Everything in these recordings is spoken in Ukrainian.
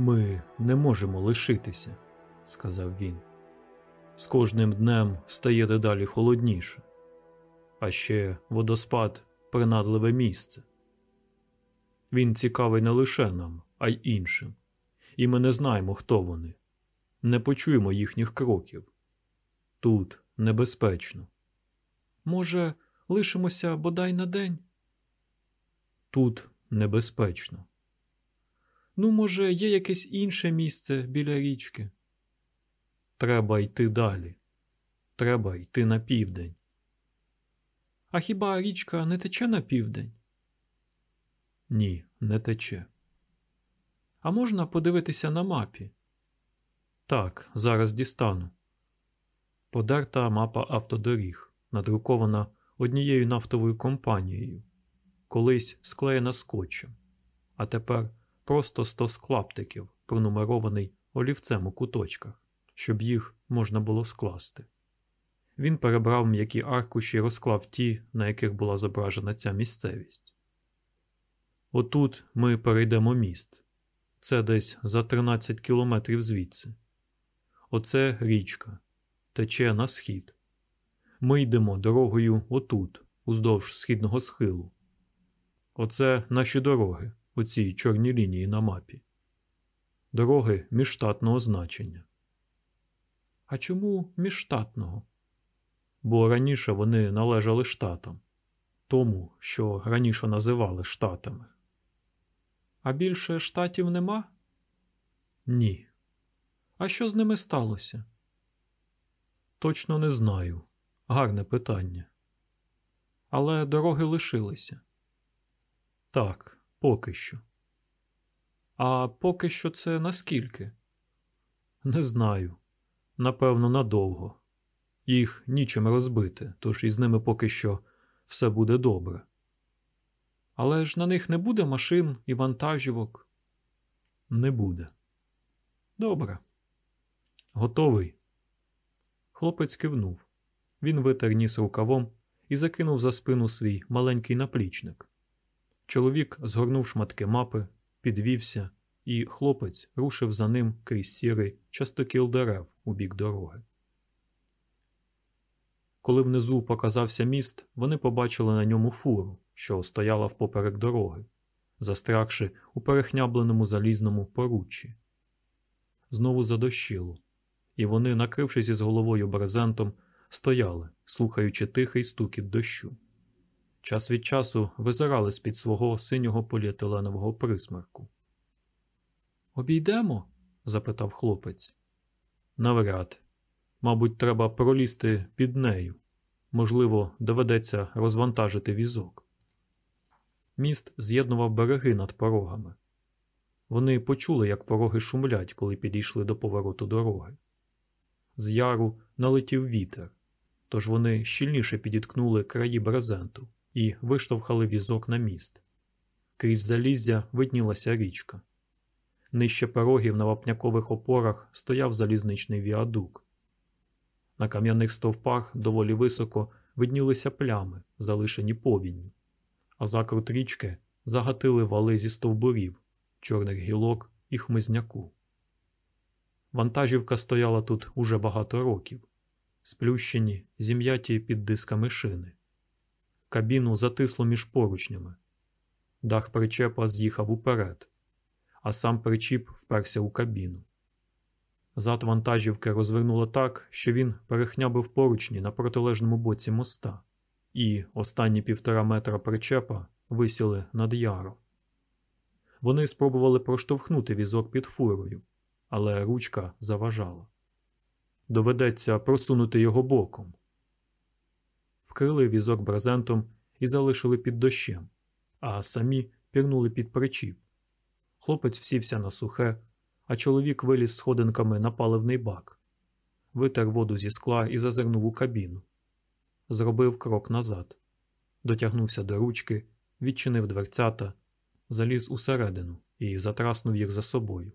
Ми не можемо лишитися, сказав він. З кожним днем стає дедалі холодніше, а ще водоспад принадливе місце. Він цікавий не лише нам, а й іншим, і ми не знаємо, хто вони, не почуємо їхніх кроків. Тут небезпечно. Може, лишимося бодай на день? Тут небезпечно. Ну, може, є якесь інше місце біля річки. Треба йти далі. Треба йти на південь. А хіба річка не тече на південь? Ні, не тече. А можна подивитися на мапі? Так, зараз дістану. Подерта мапа автодоріг, надрукована однією нафтовою компанією, колись склеєна скотчем, а тепер просто стос клаптиків, пронумерований олівцем у куточках, щоб їх можна було скласти. Він перебрав м'які аркуші і розклав ті, на яких була зображена ця місцевість. Отут ми перейдемо міст. Це десь за 13 кілометрів звідси. Оце річка, тече на схід. Ми йдемо дорогою отут, уздовж східного схилу. Оце наші дороги, оці чорні лінії на мапі. Дороги міжштатного значення. А чому міжштатного? Бо раніше вони належали штатам, тому, що раніше називали штатами. А більше штатів нема? Ні. А що з ними сталося? Точно не знаю. Гарне питання. Але дороги лишилися. Так, поки що. А поки що це наскільки? Не знаю. Напевно, надовго. Їх нічим розбити, тож із ними поки що все буде добре. Але ж на них не буде машин і вантажівок. Не буде. Добре. Готовий? Хлопець кивнув. Він витер ніс рукавом і закинув за спину свій маленький наплічник. Чоловік згорнув шматки мапи, підвівся, і хлопець рушив за ним крізь сірий частокіл дерев у бік дороги. Коли внизу показався міст, вони побачили на ньому фуру, що стояла впоперек дороги, застрягши у перехнябленому залізному поруччі. Знову задощило, і вони, накрившись із головою брезентом, стояли, слухаючи тихий стукіт дощу. Час від часу визирали з-під свого синього поліетиленового присмерку. Обійдемо? запитав хлопець. Навряд. Мабуть, треба пролізти під нею. Можливо, доведеться розвантажити візок. Міст з'єднував береги над порогами. Вони почули, як пороги шумлять, коли підійшли до повороту дороги. З яру налетів вітер, тож вони щільніше підіткнули краї брезенту і виштовхали візок на міст. Крізь заліздя виднілася річка. Нижче порогів на вапнякових опорах стояв залізничний віадук. На кам'яних стовпах доволі високо виднілися плями, залишені повінню, а закрут річки загатили вали зі стовбурів, чорних гілок і хмизняку. Вантажівка стояла тут уже багато років, сплющені, зім'яті під дисками шини. Кабіну затисло між поручнями. Дах причепа з'їхав уперед, а сам причіп вперся у кабіну. Зад вантажівки розвернуло так, що він перехнябив поручні на протилежному боці моста, і останні півтора метра причепа висіли над яром. Вони спробували проштовхнути візок під фурою, але ручка заважала. Доведеться просунути його боком. Вкрили візок брезентом і залишили під дощем, а самі пірнули під причіп. Хлопець всівся на сухе, а чоловік виліз сходинками на паливний бак, витер воду зі скла і зазирнув у кабіну. Зробив крок назад, дотягнувся до ручки, відчинив дверцята, заліз усередину і затраснув їх за собою.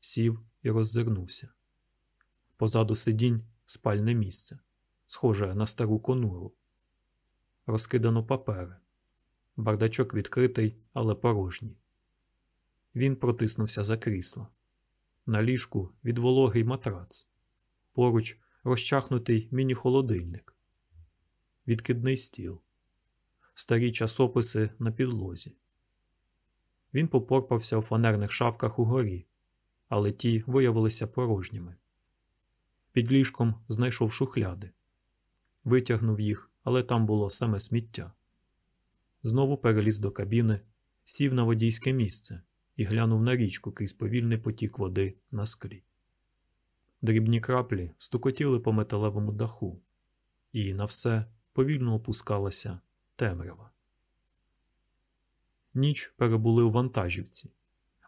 Сів і роззирнувся. Позаду сидінь спальне місце, схоже на стару конуру. Розкидано папери. Бардачок відкритий, але порожній. Він протиснувся за крісло. На ліжку від вологий матрац. Поруч розчахнутий міні-холодильник. Відкидний стіл. Старі часописи на підлозі. Він попорпався у фанерних шафках угорі, але ті виявилися порожніми. Під ліжком знайшов шухляди. Витягнув їх, але там було саме сміття. Знову переліз до кабіни, сів на водійське місце і глянув на річку крізь повільний потік води на склі. Дрібні краплі стукотіли по металевому даху, і на все повільно опускалася темрява. Ніч перебули у вантажівці,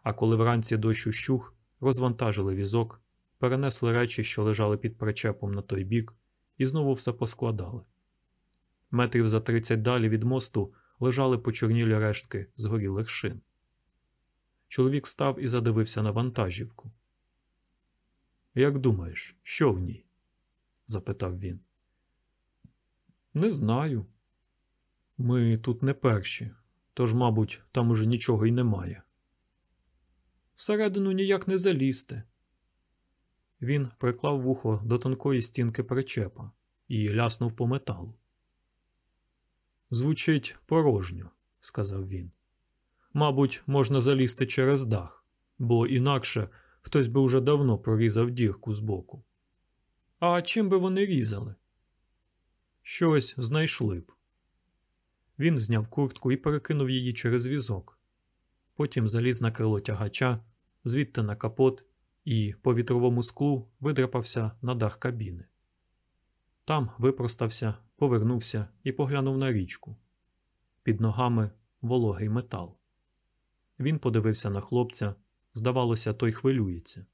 а коли вранці дощ ущух, розвантажили візок, перенесли речі, що лежали під причепом на той бік, і знову все поскладали. Метрів за тридцять далі від мосту лежали почорнілі рештки згорілих шин. Чоловік став і задивився на вантажівку. Як думаєш, що в ній? запитав він. Не знаю. Ми тут не перші, тож, мабуть, там уже нічого й немає. Всередину ніяк не залізти. Він приклав вухо до тонкої стінки причепа і ляснув по металу. Звучить порожньо, сказав він. Мабуть, можна залізти через дах, бо інакше хтось би уже давно прорізав дірку збоку. А чим би вони різали? Щось знайшли б. Він зняв куртку і перекинув її через візок. Потім заліз на крило тягача, звідти на капот і по вітровому склу видрапався на дах кабіни. Там випростався, повернувся і поглянув на річку. Під ногами вологий метал. Він подивився на хлопця, здавалося, той хвилюється.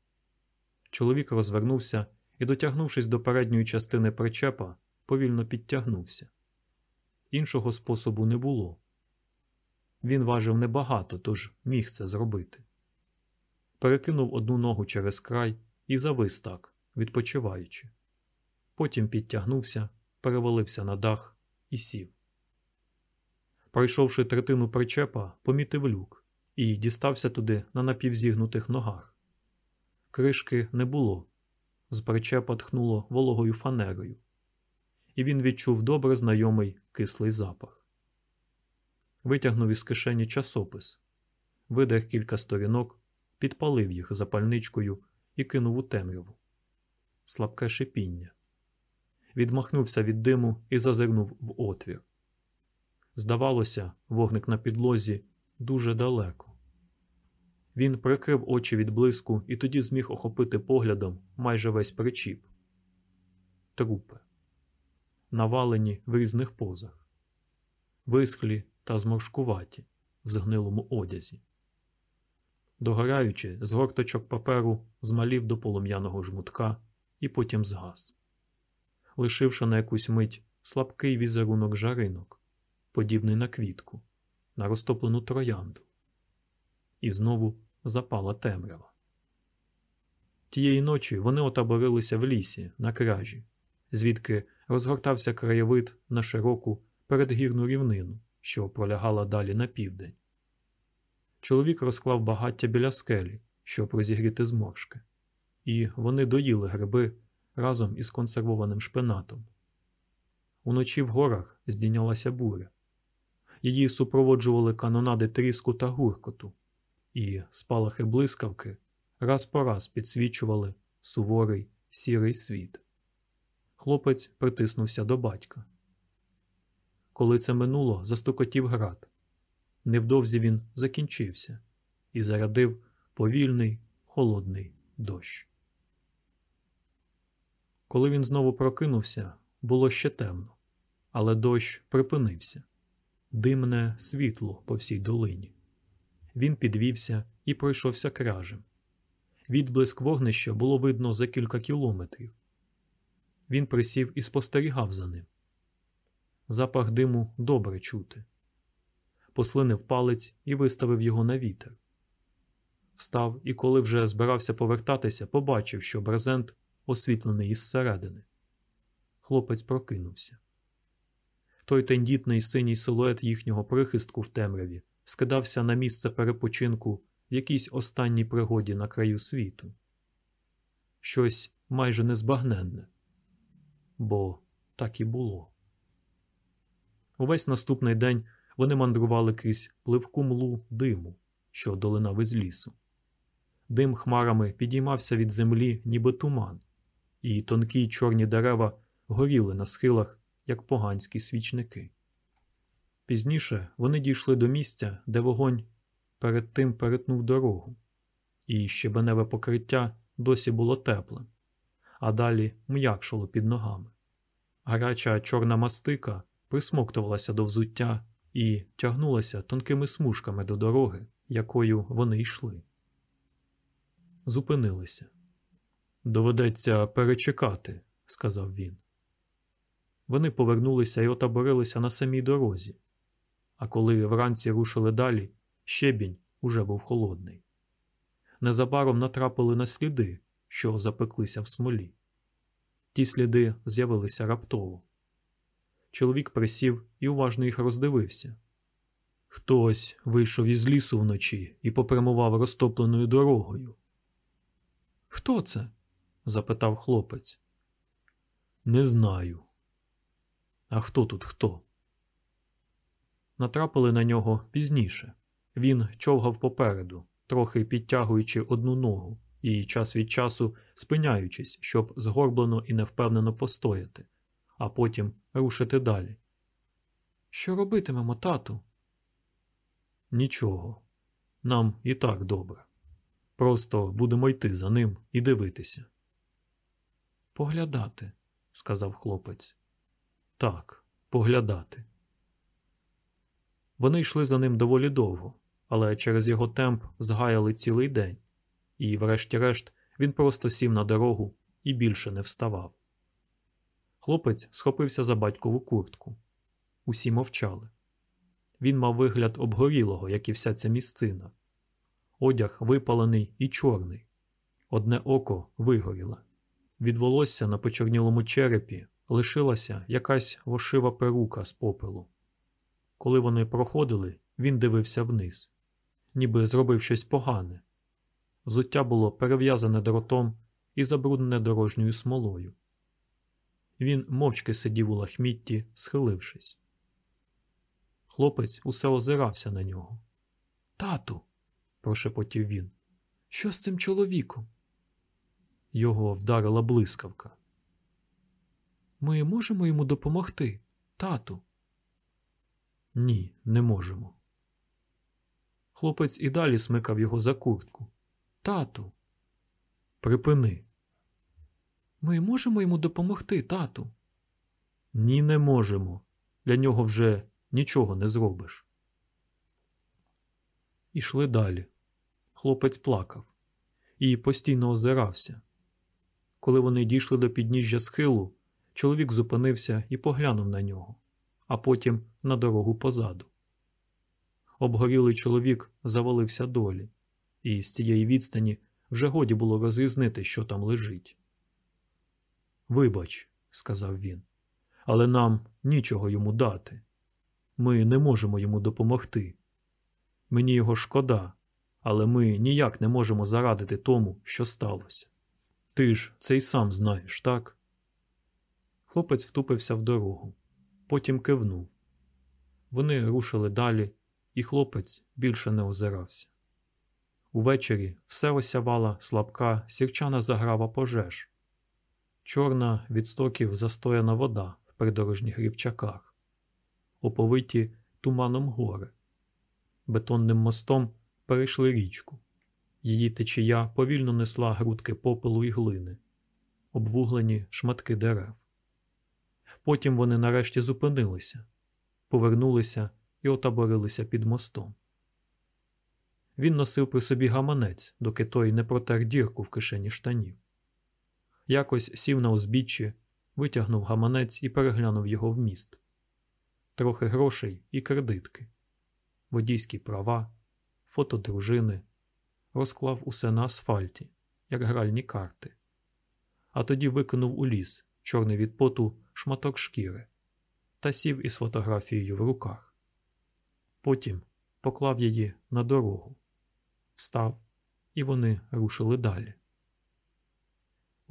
Чоловік розвернувся і, дотягнувшись до передньої частини причепа, повільно підтягнувся. Іншого способу не було. Він важив небагато, тож міг це зробити. Перекинув одну ногу через край і завис так, відпочиваючи. Потім підтягнувся, перевалився на дах і сів. Пройшовши третину причепа, помітив люк і дістався туди на напівзігнутих ногах. Кришки не було. З причепа тхнуло вологою фанерою, і він відчув добре знайомий кислий запах. Витягнув із кишені часопис, видер кілька сторінок, підпалив їх запальничкою і кинув у темряву. Слабке шипіння. Відмахнувся від диму і зазирнув в отвір. Здавалося, вогник на підлозі дуже далеко. Він прикрив очі від блиску і тоді зміг охопити поглядом майже весь причіп. Трупи, навалені в різних позах, висхлі та зморшкуваті в згнилому одязі. Догораючи, з горточок паперу змалів до полум'яного жмутка і потім згас, лишивши на якусь мить слабкий візерунок жаринок, подібний на квітку, на розтоплену троянду. І знову запала темрява. Тієї ночі вони отаборилися в лісі на кражі, звідки розгортався краєвид на широку передгірну рівнину, що пролягала далі на південь. Чоловік розклав багаття біля скелі, щоб розігріти зморшки, і вони доїли гриби разом із консервованим шпинатом. Уночі в горах здійнялася буря. Її супроводжували канонади тріску та гуркоту, і спалахи блискавки раз по раз підсвічували суворий сірий світ. Хлопець притиснувся до батька. Коли це минуло, застукотів град. Невдовзі він закінчився і зарядив повільний холодний дощ. Коли він знову прокинувся, було ще темно, але дощ припинився димне світло по всій долині. Він підвівся і пройшовся кражем. Відблиск вогнища було видно за кілька кілометрів. Він присів і спостерігав за ним. Запах диму добре чути. Послинив палець і виставив його на вітер. Встав і, коли вже збирався повертатися, побачив, що брезент освітлений із середини. Хлопець прокинувся. Той тендітний синій силует їхнього прихистку в темряві скидався на місце перепочинку в якійсь останній пригоді на краю світу. Щось майже незбагненне, бо так і було. Увесь наступний день вони мандрували крізь пливку млу диму, що долинав із лісу. Дим хмарами підіймався від землі, ніби туман, і тонкі чорні дерева горіли на схилах, як поганські свічники. Пізніше вони дійшли до місця, де вогонь перед тим перетнув дорогу, і щебеневе покриття досі було теплим, а далі м'якшало під ногами. Гаряча чорна мастика присмоктувалася до взуття і тягнулася тонкими смужками до дороги, якою вони йшли. Зупинилися. Доведеться перечекати, сказав він. Вони повернулися і отаборилися на самій дорозі, а коли вранці рушили далі, щебінь уже був холодний. Незабаром натрапили на сліди, що запеклися в смолі. Ті сліди з'явилися раптово. Чоловік присів і уважно їх роздивився. Хтось вийшов із лісу вночі і попрямував розтопленою дорогою. Хто це? запитав хлопець. Не знаю. А хто тут хто? Натрапили на нього пізніше. Він човгав попереду, трохи підтягуючи одну ногу і час від часу спиняючись, щоб згорблено і невпевнено постояти, а потім рушити далі. Що робитимемо, тату? Нічого. Нам і так добре. Просто будемо йти за ним і дивитися. Поглядати, сказав хлопець. Так, поглядати. Вони йшли за ним доволі довго, але через його темп згаяли цілий день, і, врешті-решт, він просто сів на дорогу і більше не вставав. Хлопець схопився за батькову куртку. Усі мовчали. Він мав вигляд обгорілого, як і вся ця місцина. Одяг випалений і чорний. Одне око вигоріло. Від волосся на почорнілому черепі лишилася якась вошива перука з попелу. Коли вони проходили, він дивився вниз, ніби зробив щось погане. Взуття було перев'язане дротом і забруднене дорожньою смолою. Він мовчки сидів у лахмітті, схилившись. Хлопець усе озирався на нього. Тату, прошепотів він. Що з цим чоловіком? Його вдарила блискавка. Ми можемо йому допомогти, тату? Ні, не можемо. Хлопець і далі смикав його за куртку. Тату, Припини. Ми можемо йому допомогти, тату. Ні, не можемо. Для нього вже нічого не зробиш. Ішли далі. Хлопець плакав і постійно озирався. Коли вони дійшли до підніжжя схилу, чоловік зупинився і поглянув на нього, а потім на дорогу позаду. Обгорілий чоловік завалився долі, і з цієї відстані вже годі було розрізнити, що там лежить. Вибач, сказав він, але нам нічого йому дати. Ми не можемо йому допомогти. Мені його шкода, але ми ніяк не можемо зарадити тому, що сталося. Ти ж це й сам знаєш, так? Хлопець втупився в дорогу, потім кивнув. Вони рушили далі, і хлопець більше не озирався. Увечері все осявала слабка сірчана заграва пожеж, чорна від стоків застояна вода в придорожніх рівчаках, оповиті туманом гори. Бетонним мостом перейшли річку. Її течія повільно несла грудки попелу і глини, обвуглені шматки дерев. Потім вони нарешті зупинилися, повернулися і отаборилися під мостом. Він носив при собі гаманець, доки той не протер дірку в кишені штанів. Якось сів на узбіччі, витягнув гаманець і переглянув його вміст. Трохи грошей і кредитки, водійські права, фото дружини, розклав усе на асфальті, як гральні карти, а тоді викинув у ліс, чорний від поту шматок шкіри, та сів із фотографією в руках. Потім поклав її на дорогу встав, і вони рушили далі.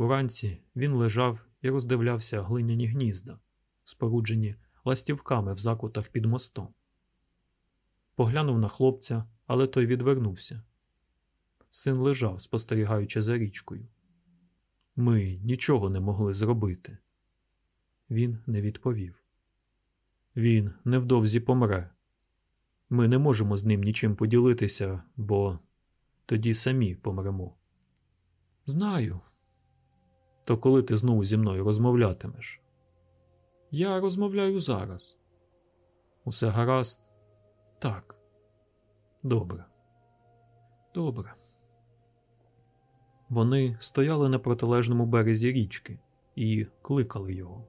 Уранці він лежав і роздивлявся глиняні гнізда, споруджені ластівками в закутах під мостом. Поглянув на хлопця, але той відвернувся. Син лежав, спостерігаючи за річкою. Ми нічого не могли зробити. Він не відповів. Він невдовзі помре. Ми не можемо з ним нічим поділитися, бо тоді самі помремо. Знаю. То коли ти знову зі мною розмовлятимеш? Я розмовляю зараз. Усе гаразд? Так. Добре. Добре. Вони стояли на протилежному березі річки і кликали його.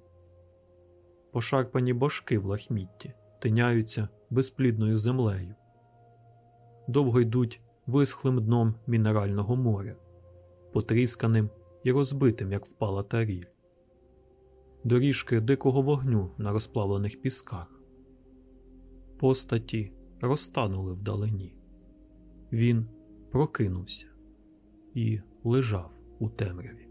Пошарпані башки в лахмітті тиняються безплідною землею. Довго йдуть висхлим дном мінерального моря, потрісканим і розбитим, як впала таріль. Доріжки дикого вогню на розплавлених пісках. Постаті розтанули вдалині. Він прокинувся і лежав у темряві.